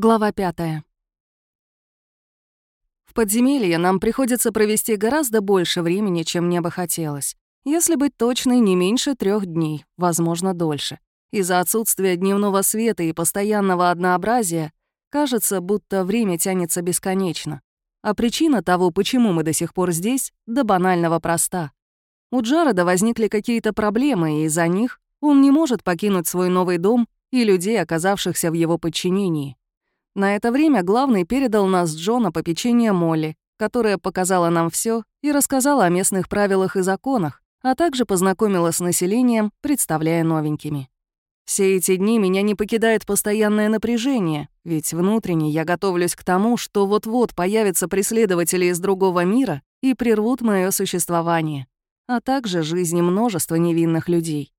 Глава пятая. В подземелье нам приходится провести гораздо больше времени, чем мне бы хотелось. Если быть точной, не меньше трех дней, возможно, дольше. Из-за отсутствия дневного света и постоянного однообразия кажется, будто время тянется бесконечно. А причина того, почему мы до сих пор здесь, до банального проста. У Джареда возникли какие-то проблемы, и из-за них он не может покинуть свой новый дом и людей, оказавшихся в его подчинении. На это время главный передал нас Джона по попечение Молли, которая показала нам все и рассказала о местных правилах и законах, а также познакомила с населением, представляя новенькими. Все эти дни меня не покидает постоянное напряжение, ведь внутренне я готовлюсь к тому, что вот-вот появятся преследователи из другого мира и прервут мое существование, а также жизни множества невинных людей.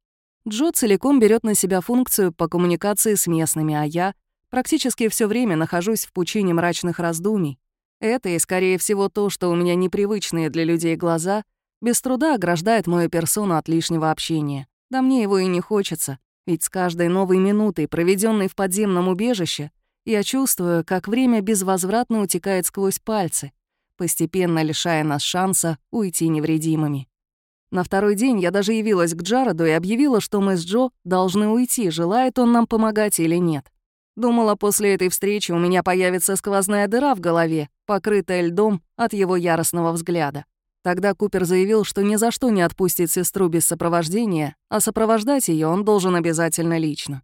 Джо целиком берет на себя функцию по коммуникации с местными, а я Практически все время нахожусь в пучине мрачных раздумий. Это и, скорее всего, то, что у меня непривычные для людей глаза, без труда ограждает мою персону от лишнего общения. Да мне его и не хочется, ведь с каждой новой минутой, проведенной в подземном убежище, я чувствую, как время безвозвратно утекает сквозь пальцы, постепенно лишая нас шанса уйти невредимыми. На второй день я даже явилась к Джароду и объявила, что мы с Джо должны уйти, желает он нам помогать или нет. Думала, после этой встречи у меня появится сквозная дыра в голове, покрытая льдом от его яростного взгляда. Тогда Купер заявил, что ни за что не отпустит сестру без сопровождения, а сопровождать ее он должен обязательно лично.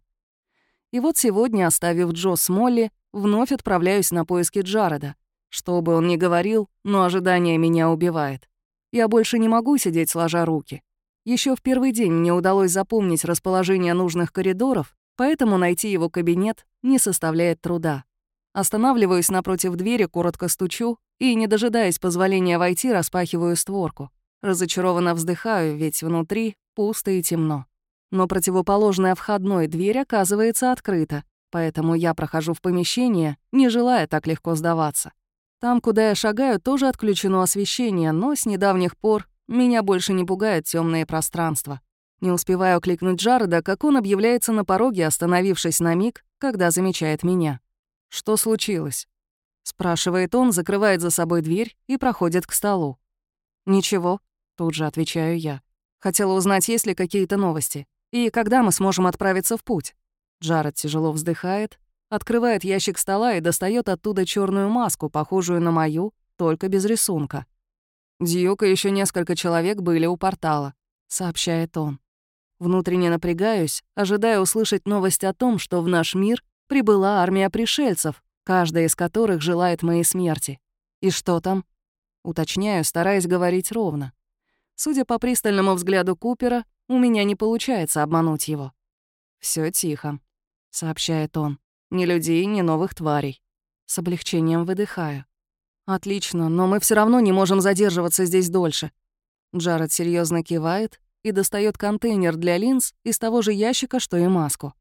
И вот сегодня, оставив Джо с Молли, вновь отправляюсь на поиски Джареда. Что бы он ни говорил, но ожидание меня убивает. Я больше не могу сидеть сложа руки. Еще в первый день мне удалось запомнить расположение нужных коридоров, поэтому найти его кабинет не составляет труда. Останавливаюсь напротив двери, коротко стучу и, не дожидаясь позволения войти, распахиваю створку. Разочарованно вздыхаю, ведь внутри пусто и темно. Но противоположная входной дверь оказывается открыта, поэтому я прохожу в помещение, не желая так легко сдаваться. Там, куда я шагаю, тоже отключено освещение, но с недавних пор меня больше не пугает темное пространство. Не успеваю кликнуть Джареда, как он объявляется на пороге, остановившись на миг, когда замечает меня. «Что случилось?» — спрашивает он, закрывает за собой дверь и проходит к столу. «Ничего», — тут же отвечаю я. «Хотела узнать, есть ли какие-то новости, и когда мы сможем отправиться в путь». Джаред тяжело вздыхает, открывает ящик стола и достает оттуда черную маску, похожую на мою, только без рисунка. Дьюк и еще несколько человек были у портала, сообщает он. Внутренне напрягаюсь, ожидая услышать новость о том, что в наш мир прибыла армия пришельцев, каждая из которых желает моей смерти. И что там? Уточняю, стараясь говорить ровно. Судя по пристальному взгляду Купера, у меня не получается обмануть его. Все тихо», — сообщает он. «Ни людей, ни новых тварей». С облегчением выдыхаю. «Отлично, но мы все равно не можем задерживаться здесь дольше». Джаред серьезно кивает и достает контейнер для линз из того же ящика, что и маску.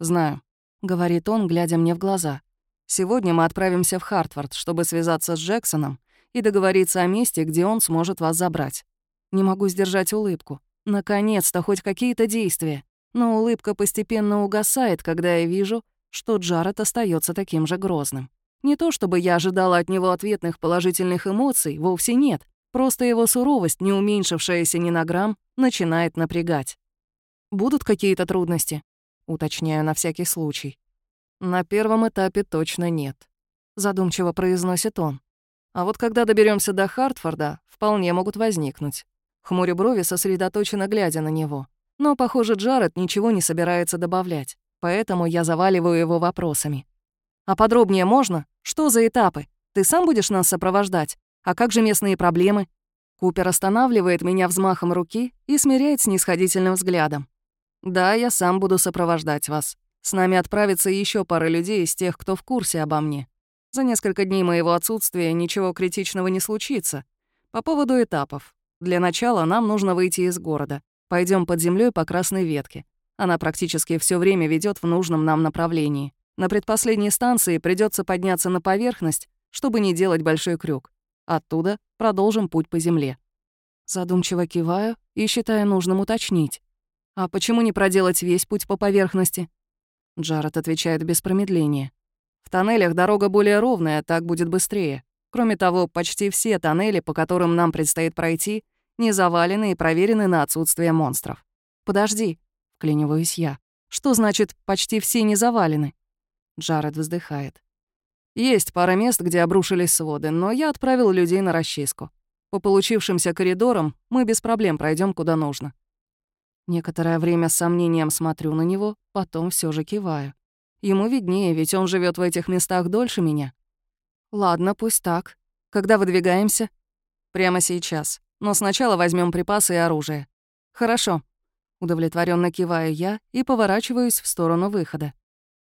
«Знаю», — говорит он, глядя мне в глаза. «Сегодня мы отправимся в Хартфорд, чтобы связаться с Джексоном и договориться о месте, где он сможет вас забрать. Не могу сдержать улыбку. Наконец-то хоть какие-то действия. Но улыбка постепенно угасает, когда я вижу, что Джаред остается таким же грозным. Не то чтобы я ожидала от него ответных положительных эмоций, вовсе нет. Просто его суровость, не уменьшившаяся ни на грамм, начинает напрягать. «Будут какие-то трудности?» — уточняю на всякий случай. «На первом этапе точно нет», — задумчиво произносит он. «А вот когда доберемся до Хартфорда, вполне могут возникнуть». Хмурю брови, сосредоточенно глядя на него. Но, похоже, Джаред ничего не собирается добавлять, поэтому я заваливаю его вопросами. «А подробнее можно? Что за этапы? Ты сам будешь нас сопровождать? А как же местные проблемы? Купер останавливает меня взмахом руки и смиряет снисходительным взглядом. Да, я сам буду сопровождать вас. С нами отправится еще пара людей из тех, кто в курсе обо мне. За несколько дней моего отсутствия ничего критичного не случится. По поводу этапов. Для начала нам нужно выйти из города. Пойдем под землей по красной ветке. Она практически все время ведет в нужном нам направлении. На предпоследней станции придется подняться на поверхность, чтобы не делать большой крюк. Оттуда продолжим путь по земле. Задумчиво киваю и считаю нужным уточнить. А почему не проделать весь путь по поверхности? Джаред отвечает без промедления. В тоннелях дорога более ровная, так будет быстрее. Кроме того, почти все тоннели, по которым нам предстоит пройти, не завалены и проверены на отсутствие монстров. «Подожди», — вклиниваюсь я. «Что значит «почти все не завалены»?» Джаред вздыхает. «Есть пара мест, где обрушились своды, но я отправил людей на расчистку. По получившимся коридорам мы без проблем пройдем куда нужно». Некоторое время с сомнением смотрю на него, потом все же киваю. Ему виднее, ведь он живет в этих местах дольше меня. Ладно, пусть так. Когда выдвигаемся? Прямо сейчас. Но сначала возьмем припасы и оружие. Хорошо. Удовлетворенно киваю я и поворачиваюсь в сторону выхода.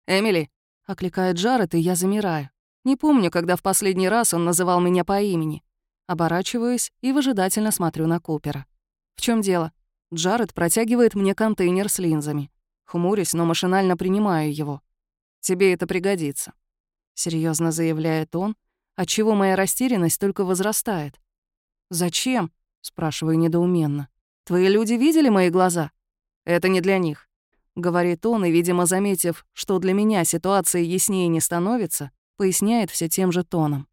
«Эмили!» — окликает Джаред, и я замираю. Не помню, когда в последний раз он называл меня по имени. Оборачиваюсь и выжидательно смотрю на Купера. «В чем дело?» Джаред протягивает мне контейнер с линзами. Хмурюсь, но машинально принимаю его. «Тебе это пригодится», — серьезно заявляет он, отчего моя растерянность только возрастает. «Зачем?» — спрашиваю недоуменно. «Твои люди видели мои глаза?» «Это не для них», — говорит он, и, видимо, заметив, что для меня ситуация яснее не становится, поясняет все тем же тоном.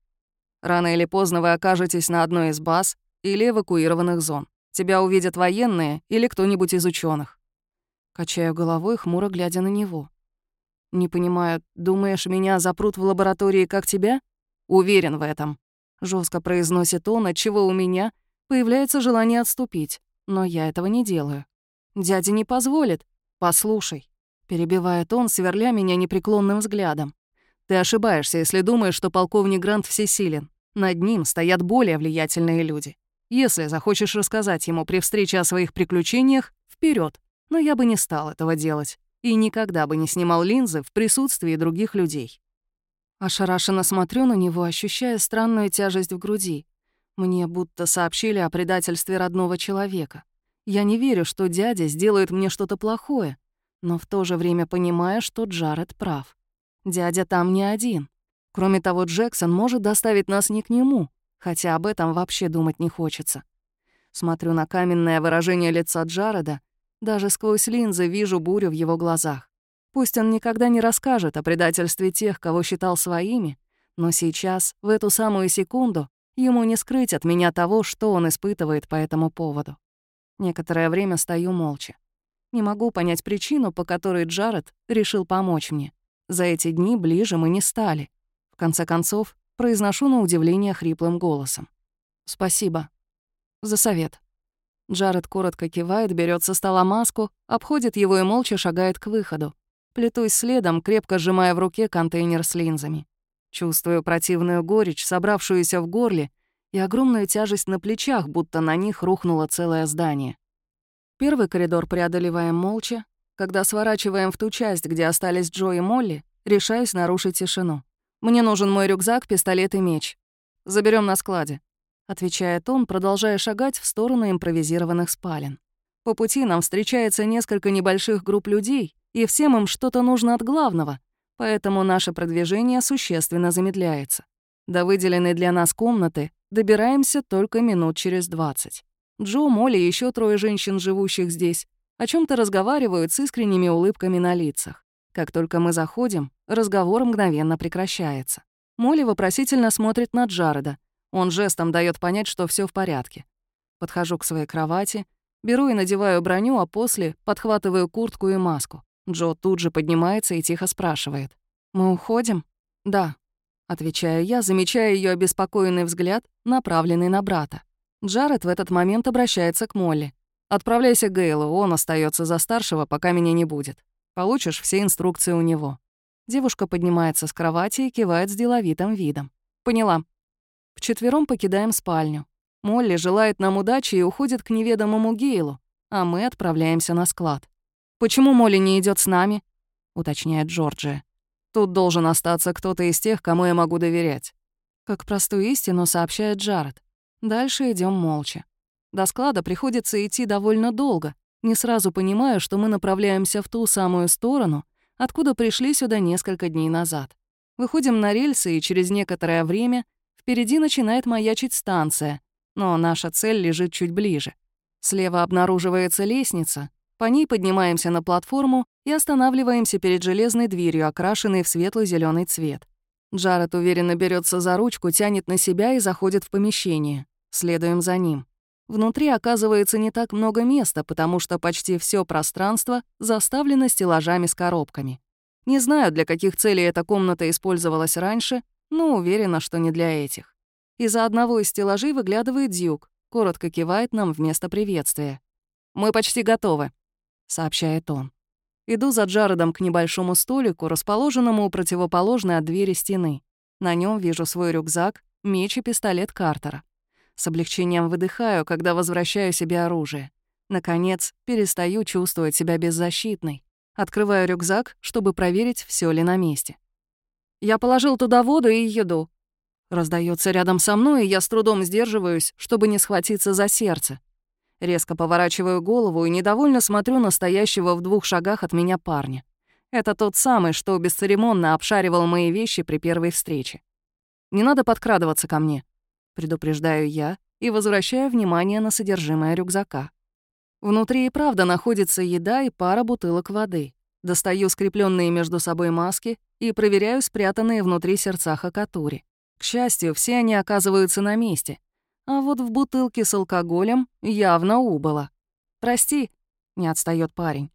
«Рано или поздно вы окажетесь на одной из баз или эвакуированных зон. Тебя увидят военные или кто-нибудь из ученых. Качаю головой, хмуро глядя на него. «Не понимаю, думаешь, меня запрут в лаборатории, как тебя?» «Уверен в этом», — жестко произносит он, отчего у меня появляется желание отступить, но я этого не делаю. «Дядя не позволит. Послушай», — перебивает он, сверля меня непреклонным взглядом. «Ты ошибаешься, если думаешь, что полковник Грант всесилен. Над ним стоят более влиятельные люди. Если захочешь рассказать ему при встрече о своих приключениях, вперед. Но я бы не стал этого делать. И никогда бы не снимал линзы в присутствии других людей. Ошарашенно смотрю на него, ощущая странную тяжесть в груди. Мне будто сообщили о предательстве родного человека. Я не верю, что дядя сделает мне что-то плохое, но в то же время понимаю, что Джаред прав. Дядя там не один. Кроме того, Джексон может доставить нас не к нему, хотя об этом вообще думать не хочется. Смотрю на каменное выражение лица Джареда, даже сквозь линзы вижу бурю в его глазах. Пусть он никогда не расскажет о предательстве тех, кого считал своими, но сейчас, в эту самую секунду, ему не скрыть от меня того, что он испытывает по этому поводу. Некоторое время стою молча. Не могу понять причину, по которой Джаред решил помочь мне. За эти дни ближе мы не стали. В конце концов, Произношу на удивление хриплым голосом. «Спасибо. За совет». Джаред коротко кивает, берет со стола маску, обходит его и молча шагает к выходу. Плетусь следом, крепко сжимая в руке контейнер с линзами. Чувствую противную горечь, собравшуюся в горле, и огромную тяжесть на плечах, будто на них рухнуло целое здание. Первый коридор преодолеваем молча. Когда сворачиваем в ту часть, где остались Джо и Молли, решаюсь нарушить тишину. Мне нужен мой рюкзак, пистолет и меч. Заберем на складе», — отвечает он, продолжая шагать в сторону импровизированных спален. По пути нам встречается несколько небольших групп людей, и всем им что-то нужно от главного, поэтому наше продвижение существенно замедляется. До выделенной для нас комнаты добираемся только минут через 20. Джо, Молли и еще трое женщин, живущих здесь, о чем то разговаривают с искренними улыбками на лицах. Как только мы заходим, разговор мгновенно прекращается. Молли вопросительно смотрит на Джареда. Он жестом дает понять, что все в порядке. Подхожу к своей кровати, беру и надеваю броню, а после подхватываю куртку и маску. Джо тут же поднимается и тихо спрашивает. «Мы уходим?» «Да», — отвечаю я, замечая ее обеспокоенный взгляд, направленный на брата. Джаред в этот момент обращается к Молли. «Отправляйся к Гейлу, он остается за старшего, пока меня не будет». Получишь все инструкции у него». Девушка поднимается с кровати и кивает с деловитым видом. «Поняла». Вчетвером покидаем спальню. Молли желает нам удачи и уходит к неведомому Гейлу, а мы отправляемся на склад. «Почему Молли не идет с нами?» — уточняет Джорджия. «Тут должен остаться кто-то из тех, кому я могу доверять». Как простую истину сообщает Джаред. Дальше идем молча. До склада приходится идти довольно долго, не сразу понимаю, что мы направляемся в ту самую сторону, откуда пришли сюда несколько дней назад. Выходим на рельсы, и через некоторое время впереди начинает маячить станция, но наша цель лежит чуть ближе. Слева обнаруживается лестница, по ней поднимаемся на платформу и останавливаемся перед железной дверью, окрашенной в светло зеленый цвет. Джаред уверенно берется за ручку, тянет на себя и заходит в помещение. Следуем за ним. Внутри оказывается не так много места, потому что почти все пространство заставлено стеллажами с коробками. Не знаю, для каких целей эта комната использовалась раньше, но уверена, что не для этих. Из-за одного из стеллажей выглядывает Дьюк, коротко кивает нам вместо приветствия. «Мы почти готовы», — сообщает он. Иду за Джаредом к небольшому столику, расположенному у противоположной от двери стены. На нем вижу свой рюкзак, меч и пистолет Картера. С облегчением выдыхаю, когда возвращаю себе оружие. Наконец, перестаю чувствовать себя беззащитной. Открываю рюкзак, чтобы проверить, все ли на месте. «Я положил туда воду и еду». Раздается рядом со мной, и я с трудом сдерживаюсь, чтобы не схватиться за сердце. Резко поворачиваю голову и недовольно смотрю на стоящего в двух шагах от меня парня. Это тот самый, что бесцеремонно обшаривал мои вещи при первой встрече. «Не надо подкрадываться ко мне», — предупреждаю я и возвращаю внимание на содержимое рюкзака. Внутри и правда находится еда и пара бутылок воды. Достаю скрепленные между собой маски и проверяю спрятанные внутри сердца Хакатури. К счастью, все они оказываются на месте. А вот в бутылке с алкоголем явно убыло. «Прости», — не отстает парень.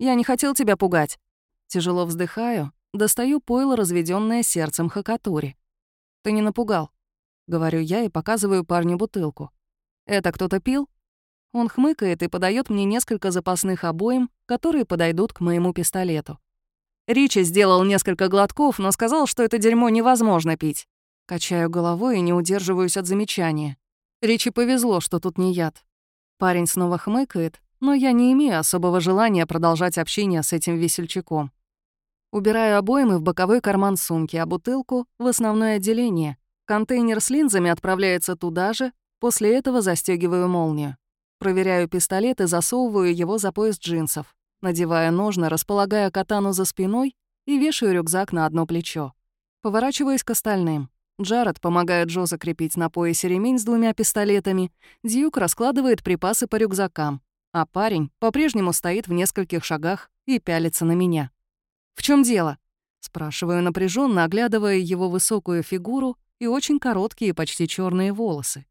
«Я не хотел тебя пугать». Тяжело вздыхаю, достаю пойло, разведенное сердцем Хакатури. «Ты не напугал», — говорю я и показываю парню бутылку. «Это кто-то пил?» Он хмыкает и подает мне несколько запасных обоим, которые подойдут к моему пистолету. Ричи сделал несколько глотков, но сказал, что это дерьмо невозможно пить. Качаю головой и не удерживаюсь от замечания. Ричи повезло, что тут не яд. Парень снова хмыкает, но я не имею особого желания продолжать общение с этим весельчаком. Убираю обоймы в боковой карман сумки, а бутылку — в основное отделение. Контейнер с линзами отправляется туда же, после этого застегиваю молнию. Проверяю пистолет и засовываю его за пояс джинсов. Надеваю ножны, располагая катану за спиной и вешаю рюкзак на одно плечо. Поворачиваюсь к остальным. Джаред помогает Джо закрепить на поясе ремень с двумя пистолетами, Дьюк раскладывает припасы по рюкзакам, а парень по-прежнему стоит в нескольких шагах и пялится на меня. «В чем дело?» — спрашиваю напряженно, оглядывая его высокую фигуру и очень короткие, почти черные волосы.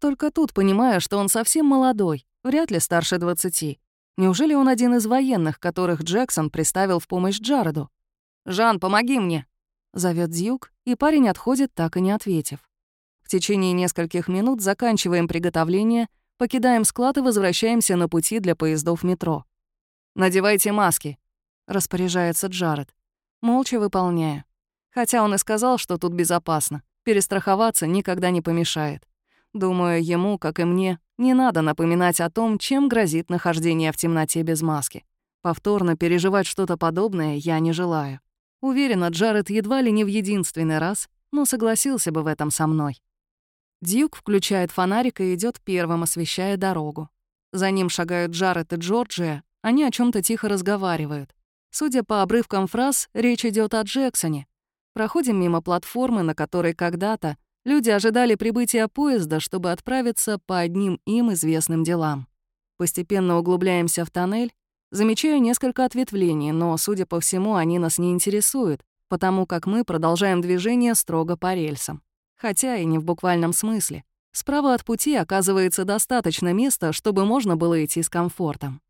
Только тут понимаю, что он совсем молодой, вряд ли старше 20. Неужели он один из военных, которых Джексон приставил в помощь Джареду? «Жан, помоги мне!» — зовет Дьюк, и парень отходит, так и не ответив. В течение нескольких минут заканчиваем приготовление, покидаем склад и возвращаемся на пути для поездов метро. «Надевайте маски», — распоряжается Джаред. Молча выполняя. Хотя он и сказал, что тут безопасно. Перестраховаться никогда не помешает. Думаю, ему, как и мне, не надо напоминать о том, чем грозит нахождение в темноте без маски. Повторно переживать что-то подобное я не желаю. Уверена, Джаред едва ли не в единственный раз, но согласился бы в этом со мной. Дьюк включает фонарик и идет первым, освещая дорогу. За ним шагают Джаред и Джорджия, они о чем то тихо разговаривают. Судя по обрывкам фраз, речь идет о Джексоне. Проходим мимо платформы, на которой когда-то Люди ожидали прибытия поезда, чтобы отправиться по одним им известным делам. Постепенно углубляемся в тоннель. Замечаю несколько ответвлений, но, судя по всему, они нас не интересуют, потому как мы продолжаем движение строго по рельсам. Хотя и не в буквальном смысле. Справа от пути оказывается достаточно места, чтобы можно было идти с комфортом.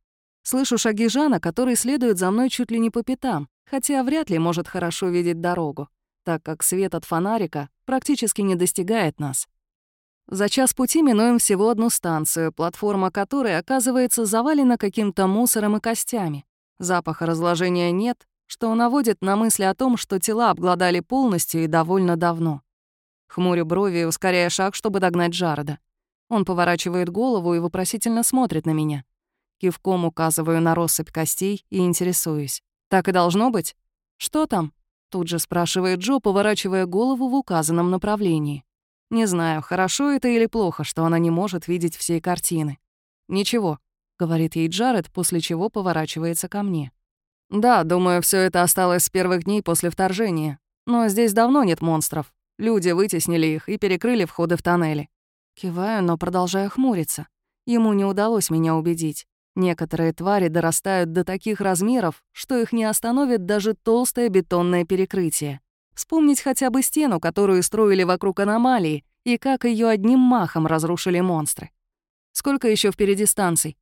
Слышу шаги Жана, который следует за мной чуть ли не по пятам, хотя вряд ли может хорошо видеть дорогу так как свет от фонарика практически не достигает нас. За час пути минуем всего одну станцию, платформа которой оказывается завалена каким-то мусором и костями. Запаха разложения нет, что наводит на мысли о том, что тела обглодали полностью и довольно давно. Хмурю брови, ускоряя шаг, чтобы догнать Джареда. Он поворачивает голову и вопросительно смотрит на меня. Кивком указываю на россыпь костей и интересуюсь. «Так и должно быть? Что там?» Тут же спрашивает Джо, поворачивая голову в указанном направлении. Не знаю, хорошо это или плохо, что она не может видеть всей картины. «Ничего», — говорит ей Джаред, после чего поворачивается ко мне. «Да, думаю, все это осталось с первых дней после вторжения. Но здесь давно нет монстров. Люди вытеснили их и перекрыли входы в тоннели». Киваю, но продолжаю хмуриться. Ему не удалось меня убедить. Некоторые твари дорастают до таких размеров, что их не остановит даже толстое бетонное перекрытие. Вспомнить хотя бы стену, которую строили вокруг аномалии, и как ее одним махом разрушили монстры. Сколько еще впереди станций?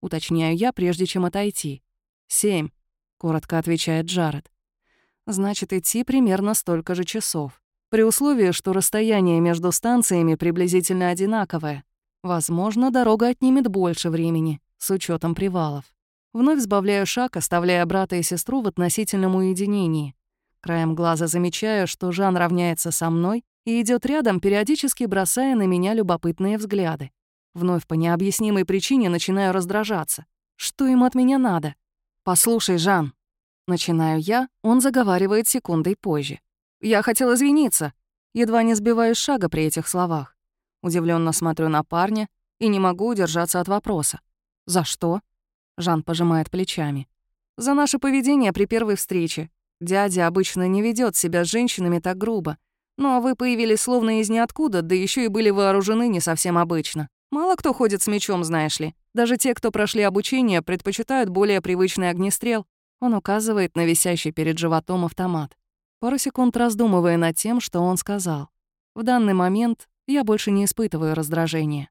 Уточняю я, прежде чем отойти. «Семь», — коротко отвечает Джаред. «Значит, идти примерно столько же часов. При условии, что расстояние между станциями приблизительно одинаковое. Возможно, дорога отнимет больше времени, с учетом привалов. Вновь сбавляю шаг, оставляя брата и сестру в относительном уединении. Краем глаза замечаю, что Жан равняется со мной и идет рядом, периодически бросая на меня любопытные взгляды. Вновь по необъяснимой причине начинаю раздражаться. Что им от меня надо? «Послушай, Жан». Начинаю я, он заговаривает секундой позже. «Я хотел извиниться». Едва не сбиваю шага при этих словах. Удивленно смотрю на парня и не могу удержаться от вопроса. «За что?» Жан пожимает плечами. «За наше поведение при первой встрече. Дядя обычно не ведет себя с женщинами так грубо. Ну а вы появились словно из ниоткуда, да еще и были вооружены не совсем обычно. Мало кто ходит с мечом, знаешь ли. Даже те, кто прошли обучение, предпочитают более привычный огнестрел. Он указывает на висящий перед животом автомат. Пару секунд раздумывая над тем, что он сказал. В данный момент я больше не испытываю раздражения.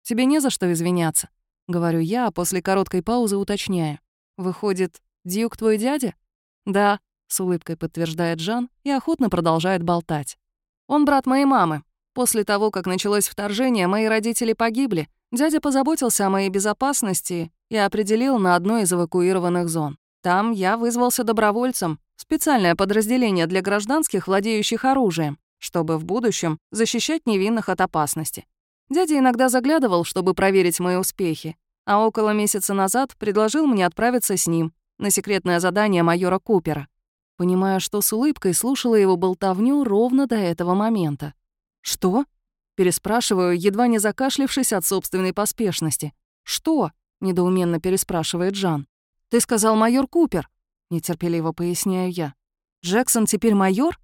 «Тебе не за что извиняться», — говорю я, а после короткой паузы уточняю. «Выходит, Дьюк твой дядя?» «Да», — с улыбкой подтверждает Жан и охотно продолжает болтать. «Он брат моей мамы, После того, как началось вторжение, мои родители погибли. Дядя позаботился о моей безопасности и определил на одной из эвакуированных зон. Там я вызвался добровольцем, специальное подразделение для гражданских, владеющих оружием, чтобы в будущем защищать невинных от опасности. Дядя иногда заглядывал, чтобы проверить мои успехи, а около месяца назад предложил мне отправиться с ним на секретное задание майора Купера. Понимая, что с улыбкой слушала его болтовню ровно до этого момента. «Что?» — переспрашиваю, едва не закашлившись от собственной поспешности. «Что?» — недоуменно переспрашивает Жан. «Ты сказал майор Купер», — нетерпеливо поясняю я. «Джексон теперь майор?»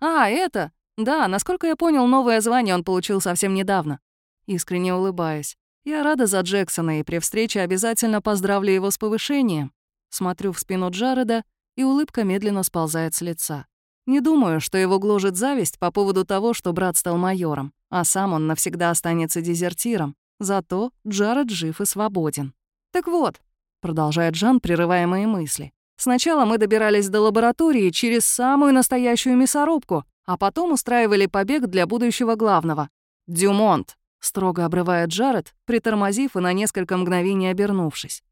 «А, это? Да, насколько я понял, новое звание он получил совсем недавно». Искренне улыбаюсь. Я рада за Джексона и при встрече обязательно поздравлю его с повышением. Смотрю в спину Джареда, и улыбка медленно сползает с лица. Не думаю, что его гложет зависть по поводу того, что брат стал майором, а сам он навсегда останется дезертиром. Зато Джаред жив и свободен. «Так вот», — продолжает Жан, прерывая мои мысли, «сначала мы добирались до лаборатории через самую настоящую мясорубку, а потом устраивали побег для будущего главного. «Дюмонт», — строго обрывает Джаред, притормозив и на несколько мгновений обернувшись.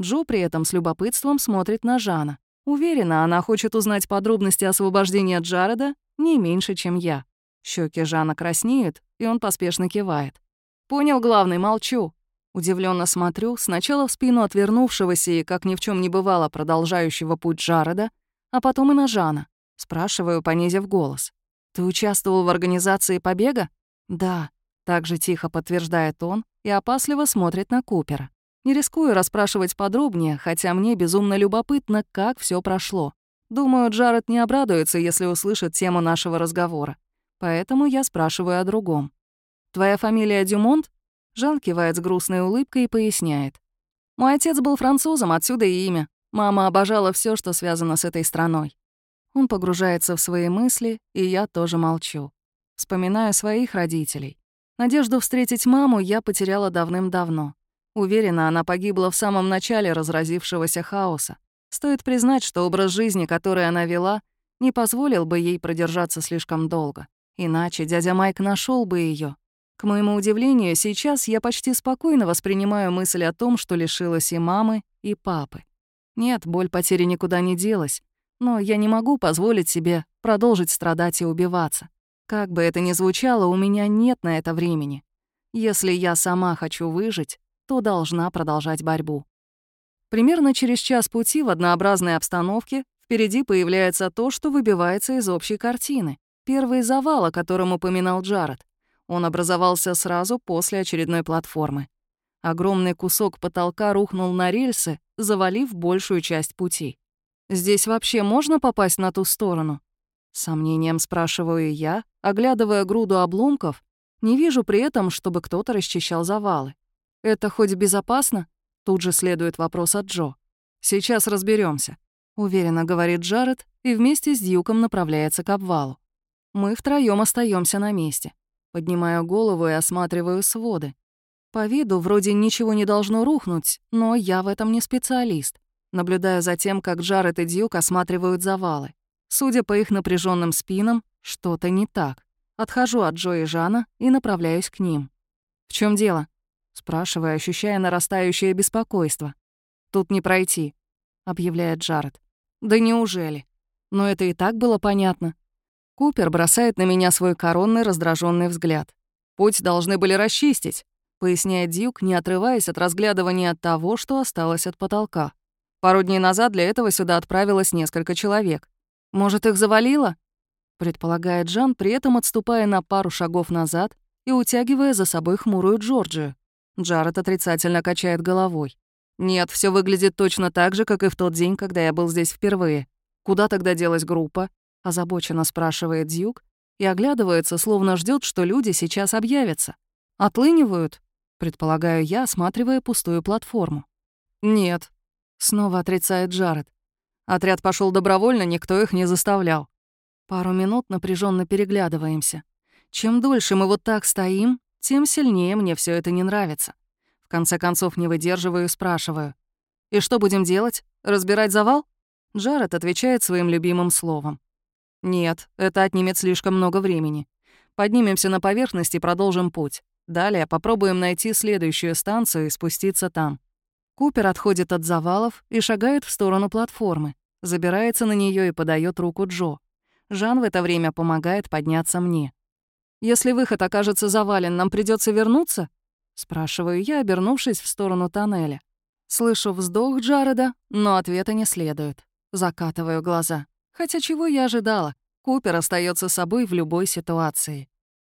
Джо при этом с любопытством смотрит на Жана. Уверена, она хочет узнать подробности освобождения Джареда не меньше, чем я. Щеки Жана краснеют, и он поспешно кивает. «Понял, главный, молчу». Удивленно смотрю сначала в спину отвернувшегося и, как ни в чем не бывало, продолжающего путь Джареда, а потом и на Жана. Спрашиваю, понизив голос. «Ты участвовал в организации побега?» «Да», — также тихо подтверждает он и опасливо смотрит на Купера. Не рискую расспрашивать подробнее, хотя мне безумно любопытно, как все прошло. Думаю, Джаред не обрадуется, если услышит тему нашего разговора. Поэтому я спрашиваю о другом. «Твоя фамилия Дюмонт?» Жан кивает с грустной улыбкой и поясняет. «Мой отец был французом, отсюда и имя. Мама обожала все, что связано с этой страной». Он погружается в свои мысли, и я тоже молчу. Вспоминаю своих родителей. Надежду встретить маму я потеряла давным-давно. Уверена, она погибла в самом начале разразившегося хаоса. Стоит признать, что образ жизни, который она вела, не позволил бы ей продержаться слишком долго. Иначе дядя Майк нашел бы ее. К моему удивлению, сейчас я почти спокойно воспринимаю мысль о том, что лишилась и мамы, и папы. Нет, боль потери никуда не делась, но я не могу позволить себе продолжить страдать и убиваться. Как бы это ни звучало, у меня нет на это времени. Если я сама хочу выжить, то должна продолжать борьбу. Примерно через час пути в однообразной обстановке впереди появляется то, что выбивается из общей картины. Первый завал, о котором упоминал Джаред. Он образовался сразу после очередной платформы. Огромный кусок потолка рухнул на рельсы, завалив большую часть пути. «Здесь вообще можно попасть на ту сторону?» Сомнением спрашиваю я, оглядывая груду обломков, не вижу при этом, чтобы кто-то расчищал завалы. «Это хоть безопасно?» Тут же следует вопрос от Джо. «Сейчас разберемся. — уверенно говорит Джаред и вместе с Дьюком направляется к обвалу. Мы втроём остаёмся на месте. Поднимаю голову и осматриваю своды. По виду вроде ничего не должно рухнуть, но я в этом не специалист. Наблюдаю за тем, как Джаред и Дьюк осматривают завалы. Судя по их напряженным спинам, что-то не так. Отхожу от Джо и Жана и направляюсь к ним. «В чем дело?» — спрашиваю, ощущая нарастающее беспокойство. «Тут не пройти», — объявляет Джаред. «Да неужели? Но это и так было понятно». Купер бросает на меня свой коронный раздраженный взгляд. «Путь должны были расчистить», — поясняет Дьюк, не отрываясь от разглядывания того, что осталось от потолка. Пару дней назад для этого сюда отправилось несколько человек. Может, их завалило? Предполагает Жан, при этом отступая на пару шагов назад и утягивая за собой хмурую Джорджию. Джаред отрицательно качает головой. «Нет, все выглядит точно так же, как и в тот день, когда я был здесь впервые. Куда тогда делась группа?» — озабоченно спрашивает Дьюк и оглядывается, словно ждет, что люди сейчас объявятся. «Отлынивают?» — предполагаю я, осматривая пустую платформу. «Нет», — снова отрицает Джаред. Отряд пошел добровольно, никто их не заставлял. Пару минут напряженно переглядываемся. Чем дольше мы вот так стоим, тем сильнее мне все это не нравится. В конце концов не выдерживаю и спрашиваю. «И что будем делать? Разбирать завал?» Джаред отвечает своим любимым словом. «Нет, это отнимет слишком много времени. Поднимемся на поверхность и продолжим путь. Далее попробуем найти следующую станцию и спуститься там». Купер отходит от завалов и шагает в сторону платформы, забирается на нее и подает руку Джо. Жан в это время помогает подняться мне. «Если выход окажется завален, нам придется вернуться?» — спрашиваю я, обернувшись в сторону тоннеля. Слышу вздох Джареда, но ответа не следует. Закатываю глаза. Хотя чего я ожидала? Купер остается собой в любой ситуации.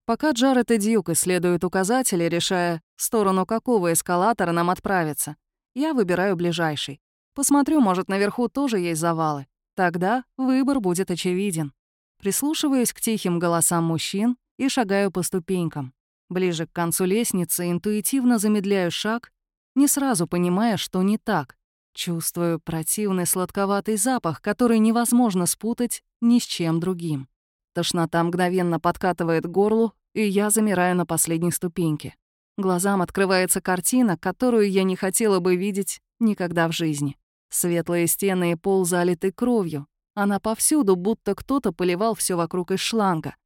Пока Джаред и Дьюк исследуют указатели, решая, в сторону какого эскалатора нам отправиться, я выбираю ближайший. Посмотрю, может, наверху тоже есть завалы. Тогда выбор будет очевиден. Прислушиваюсь к тихим голосам мужчин и шагаю по ступенькам. Ближе к концу лестницы интуитивно замедляю шаг, не сразу понимая, что не так. Чувствую противный сладковатый запах, который невозможно спутать ни с чем другим. Тошнота мгновенно подкатывает горлу, и я замираю на последней ступеньке. Глазам открывается картина, которую я не хотела бы видеть никогда в жизни. Светлые стены и пол залиты кровью. Она повсюду, будто кто-то поливал все вокруг из шланга.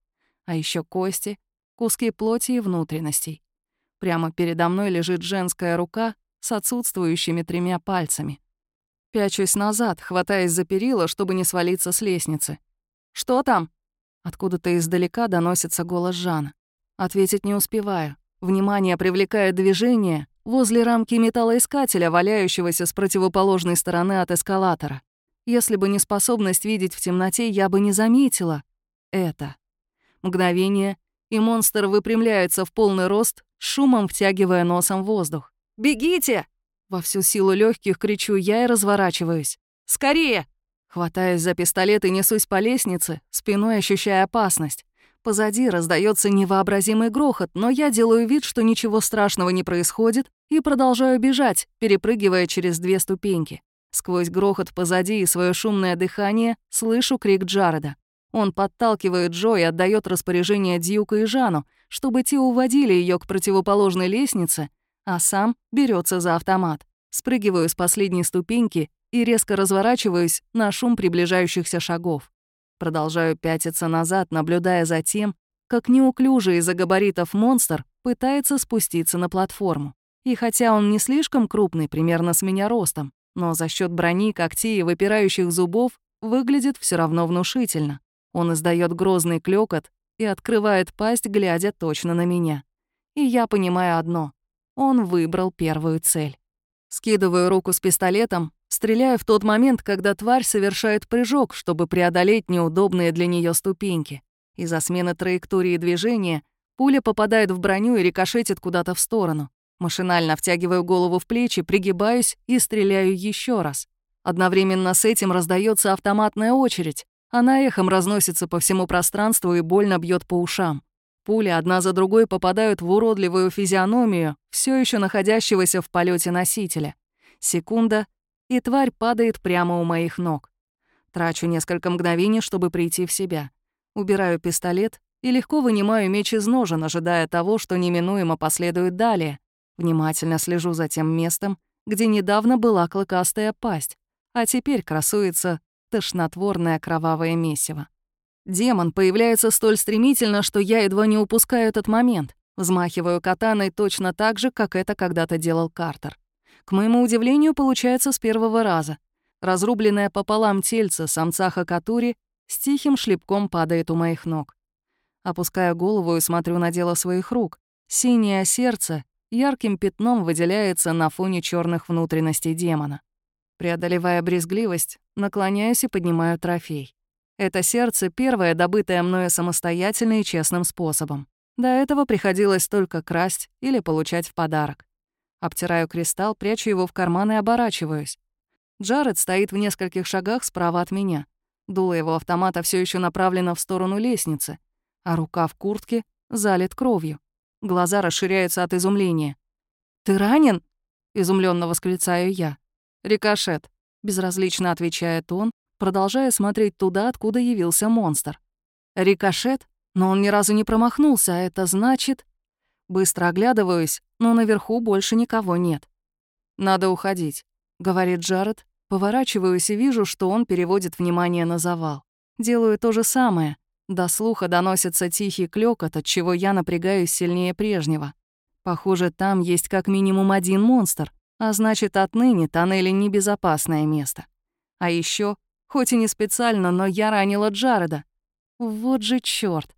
А еще кости, куски плоти и внутренностей. Прямо передо мной лежит женская рука с отсутствующими тремя пальцами. Пячусь назад, хватаясь за перила, чтобы не свалиться с лестницы. «Что там?» Откуда-то издалека доносится голос Жана. Ответить не успеваю. Внимание привлекает движение возле рамки металлоискателя, валяющегося с противоположной стороны от эскалатора. Если бы не способность видеть в темноте, я бы не заметила это. Мгновение, и монстр выпрямляется в полный рост, шумом втягивая носом воздух. «Бегите!» Во всю силу легких кричу я и разворачиваюсь. «Скорее!» Хватаюсь за пистолет и несусь по лестнице, спиной ощущая опасность. Позади раздается невообразимый грохот, но я делаю вид, что ничего страшного не происходит, и продолжаю бежать, перепрыгивая через две ступеньки. Сквозь грохот позади и свое шумное дыхание слышу крик Джареда. Он подталкивает Джо и отдает распоряжение Дьюка и Жану, чтобы те уводили ее к противоположной лестнице, а сам берется за автомат. Спрыгиваю с последней ступеньки и резко разворачиваюсь на шум приближающихся шагов. Продолжаю пятиться назад, наблюдая за тем, как неуклюжий из-за габаритов монстр пытается спуститься на платформу. И хотя он не слишком крупный, примерно с меня ростом, но за счет брони, когтей и выпирающих зубов выглядит все равно внушительно. Он издает грозный клёкот и открывает пасть, глядя точно на меня. И я понимаю одно — он выбрал первую цель. Скидываю руку с пистолетом Стреляю в тот момент, когда тварь совершает прыжок, чтобы преодолеть неудобные для нее ступеньки. Из-за смены траектории движения пуля попадает в броню и рикошетит куда-то в сторону. Машинально втягиваю голову в плечи, пригибаюсь и стреляю еще раз. Одновременно с этим раздается автоматная очередь. Она эхом разносится по всему пространству и больно бьет по ушам. Пули одна за другой попадают в уродливую физиономию все еще находящегося в полете носителя. Секунда, и тварь падает прямо у моих ног. Трачу несколько мгновений, чтобы прийти в себя. Убираю пистолет и легко вынимаю меч из ножен, ожидая того, что неминуемо последует далее. Внимательно слежу за тем местом, где недавно была клыкастая пасть, а теперь красуется тошнотворное кровавое месиво. Демон появляется столь стремительно, что я едва не упускаю этот момент. Взмахиваю катаной точно так же, как это когда-то делал Картер. К моему удивлению, получается с первого раза. Разрубленное пополам тельце самца Хакатури с тихим шлепком падает у моих ног. Опускаю голову и смотрю на дело своих рук. Синее сердце ярким пятном выделяется на фоне черных внутренностей демона. Преодолевая брезгливость, наклоняюсь и поднимаю трофей. Это сердце — первое, добытое мною самостоятельно и честным способом. До этого приходилось только красть или получать в подарок. Обтираю кристалл, прячу его в карман и оборачиваюсь. Джаред стоит в нескольких шагах справа от меня. Дуло его автомата все еще направлено в сторону лестницы, а рука в куртке залит кровью. Глаза расширяются от изумления. «Ты ранен?» — изумленно восклицаю я. «Рикошет», — безразлично отвечает он, продолжая смотреть туда, откуда явился монстр. «Рикошет? Но он ни разу не промахнулся, а это значит...» Быстро оглядываюсь, но наверху больше никого нет. «Надо уходить», — говорит Джаред, Поворачиваюсь и вижу, что он переводит внимание на завал. Делаю то же самое. До слуха доносится тихий клёкот, от чего я напрягаюсь сильнее прежнего. Похоже, там есть как минимум один монстр, а значит, отныне тоннели — небезопасное место. А еще, хоть и не специально, но я ранила Джареда. Вот же чёрт.